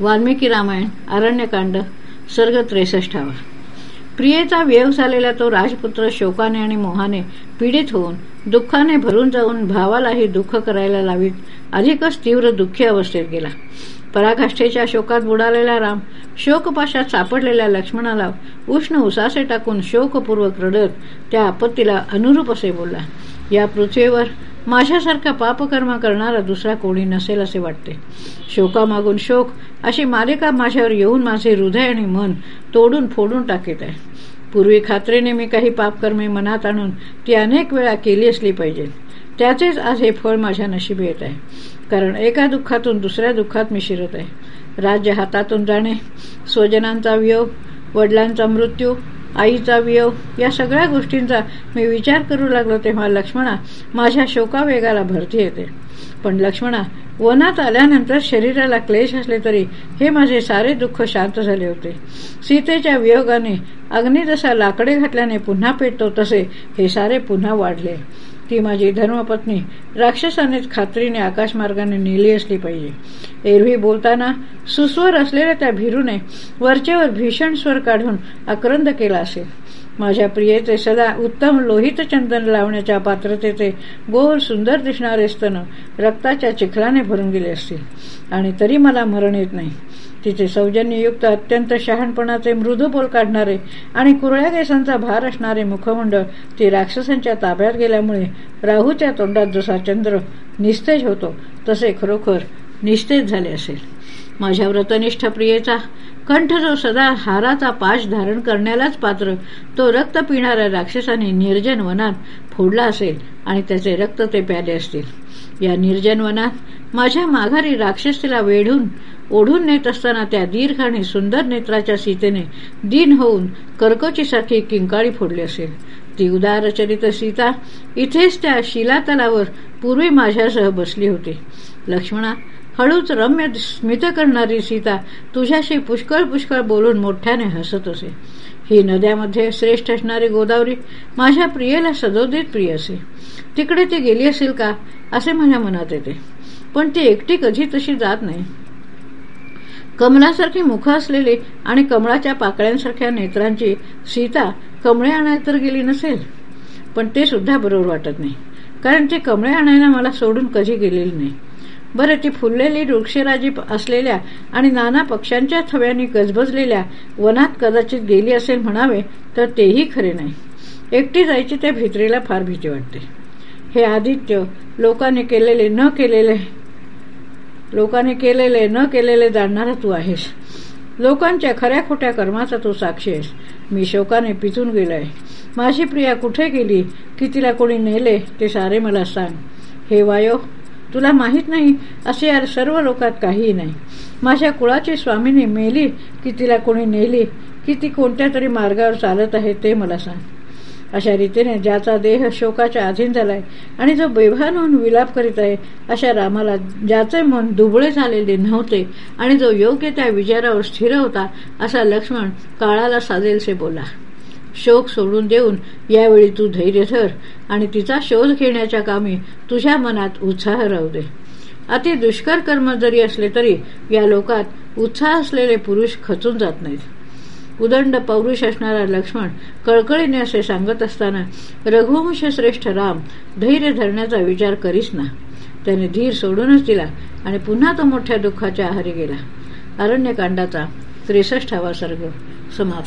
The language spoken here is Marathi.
वाल्मिकी रामायण अरण्यकांड सर्ग त्रेसष्टावा प्रियेचा वियोग झालेला तो राजपुत्र शोकाने आणि मोहाने पीडित होऊन दुःखाने भरून जाऊन भावालाही दुःख करायला लावीत अधिकच तीव्र दुःखी अवस्थेत गेला. पराकाष्ठेच्या शोकात बुडालेला राम शोकपाशात सापडलेल्या लक्ष्मणाला उष्ण उसासे टाकून शोकपूर्वक रडत त्या आपत्तीला अनुरूप असे बोलला या पृथ्वीवर माझ्यासारखा पापकर्म करणारा दुसरा कोणी नसेल असे वाटते. शोकामागून शोक अशी मालिका माझ्यावर येऊन माझे हृदय आणि मन तोडून फोडून टाकीत आहे. पूर्वी खात्रीने मी काही पापकर्मे मनात आणून ती अनेक वेळा केली असली पाहिजे. त्याचेच आज हे फळ माझ्या नशिबी येत आहे. कारण एका दुःखातून दुसऱ्या दुःखात मी शिरत आहे. राज्य हातातून जाणे स्वजनांचा वियोग वडिलांचा मृत्यू आईचा वियोग या सगळ्या गोष्टींचा मी विचार करू लागलो तेव्हा लक्ष्मणा माझ्या शोकावेगाला भरती येते. पण लक्ष्मणा वनात आल्यानंतर शरीराला क्लेश असले तरी हे माझे सारे दुःख शांत झाले होते. सीतेच्या वियोगाने अग्नी जसा लाकडे घातल्याने पुन्हा पेटतो तसे हे सारे पुन्हा वाढले. ती माझी धर्मपत्नी. राक्षसानेच खात्रीने आकाशमार्गाने नेली असली पाहिजे. एरवी बोलताना सुस्वर असलेल्या त्या भिरूने वरचेवर भीषण स्वर काढून आक्रंद केला असेल. माझ्या प्रियेचे सदा उत्तम लोहित चंदन लावण्याच्या पात्रतेचे गोल सुंदर दिसणारे स्तन रक्ताच्या चिखलाने भरून गेले असतील. आणि तरी मला मरण येत नाही. तिचे सौजन्ययुक्त अत्यंत शहाणपणाचे मृदू बोल काढणारे आणि कुरळ्या केसांचा भार असणारे मुखमंडळ ते राक्षसांच्या ताब्यात गेल्यामुळे राहूच्या तोंडात जसा चंद्र निस्तेज होतो तसे खरोखर निस्तेज झाले असेल. माझ्या व्रतनिष्ठ प्रियेचा कंठ जो सदा हाराचा पाश धारण करण्यालाच पात्र तो रक्त पिणाऱ्या राक्षसाने निर्जन वनात फोडला असेल आणि त्याचे रक्त ते प्याले असतील. या निर्जन वनात माझ्या माघारी राक्षस तिला वेढून ओढून नेत असताना त्या दीर्घ आणि सुंदर नेत्राच्या सीतेने दिन होऊन कर्कोचीसारखी किंकाळी फोडली असेल. ती उदारचरित सीता इथेच त्या शिलातलावर पूर्वी माझ्यासह बसली होती. लक्ष्मणा हळूच रम्य स्मित करणारी सीता तुझ्याशी पुष्कळ पुष्कळ बोलून मोठ्याने हसत असे. ही नद्यामध्ये श्रेष्ठ असणारी गोदावरी माझ्या प्रियेला सदोदित प्रिय असे. तिकडे ती गेली असेल का असे माझ्या मनात येते. पण ती एकटी कधी तशी जात नाही. कमलासारखे मुख असलेली आणि कमळाच्या पाकळ्यांसारख्या नेत्रांची सीता कमळे आणायला तर गेली नसेल. पण ते सुद्धा बरोबर वाटत नाही. कारण ते कमळे आणायला मला सोडून कधी गेलेली नाही. बरं ती फुललेली वृक्षराजी असलेल्या आणि नाना पक्ष्यांच्या थव्यांनी गजबजलेल्या वनात कदाचित गेली असेल म्हणावे तर तेही खरे नाही. एकटी जायची त्या भित्रीला फार भीती वाटते. हे आदित्य लोकांनी केलेले न केलेले लोकांनी केलेले न केलेले जाणणारा तू आहेस. लोकांच्या खऱ्या खोट्या कर्माचा तू साक्षी आहेस. मी शोकाने पिचून गेलोय. माझी प्रिया कुठे गेली? की तिला कोणी नेले? ते सारे मला सांग. हे वायो तुला माहीत नाही असे या सर्व लोकात काहीही नाही. माझ्या कुळाची स्वामीने मेली की तिला कोणी नेली? की ती कोणत्या तरी मार्गावर चालत आहे ते मला सांग. अशा रीतीने ज्याचा देह शोकाच्या अधीन झालाय आणि जो बेभान होऊन विलाप करीत आहे अशा रामाला ज्याचे मन दुबळे झालेले नव्हते आणि जो योग्य त्या विचारावर स्थिर होता असा लक्ष्मण काळाला साजेलसे बोला शोक सोडून देऊन यावेळी तू धैर्य धर आणि तिचा शोध घेण्याच्या कामी तुझ्या मनात उत्साह राहू दे. अति दुष्कर कर्म जरी असले तरी या लोकात उत्साह असलेले पुरुष खचून जात नाहीत. उदंड पौरुष असणारा लक्ष्मण कळकळीने असे सांगत असताना रघुवंश श्रेष्ठ राम धैर्य धरण्याचा विचार करीस ना. त्याने धीर सोडूनच दिला आणि पुन्हा तो मोठ्या दुःखाच्या आहारी गेला. अरण्यकांडाचा त्रेसष्टावा सर्ग समाप्त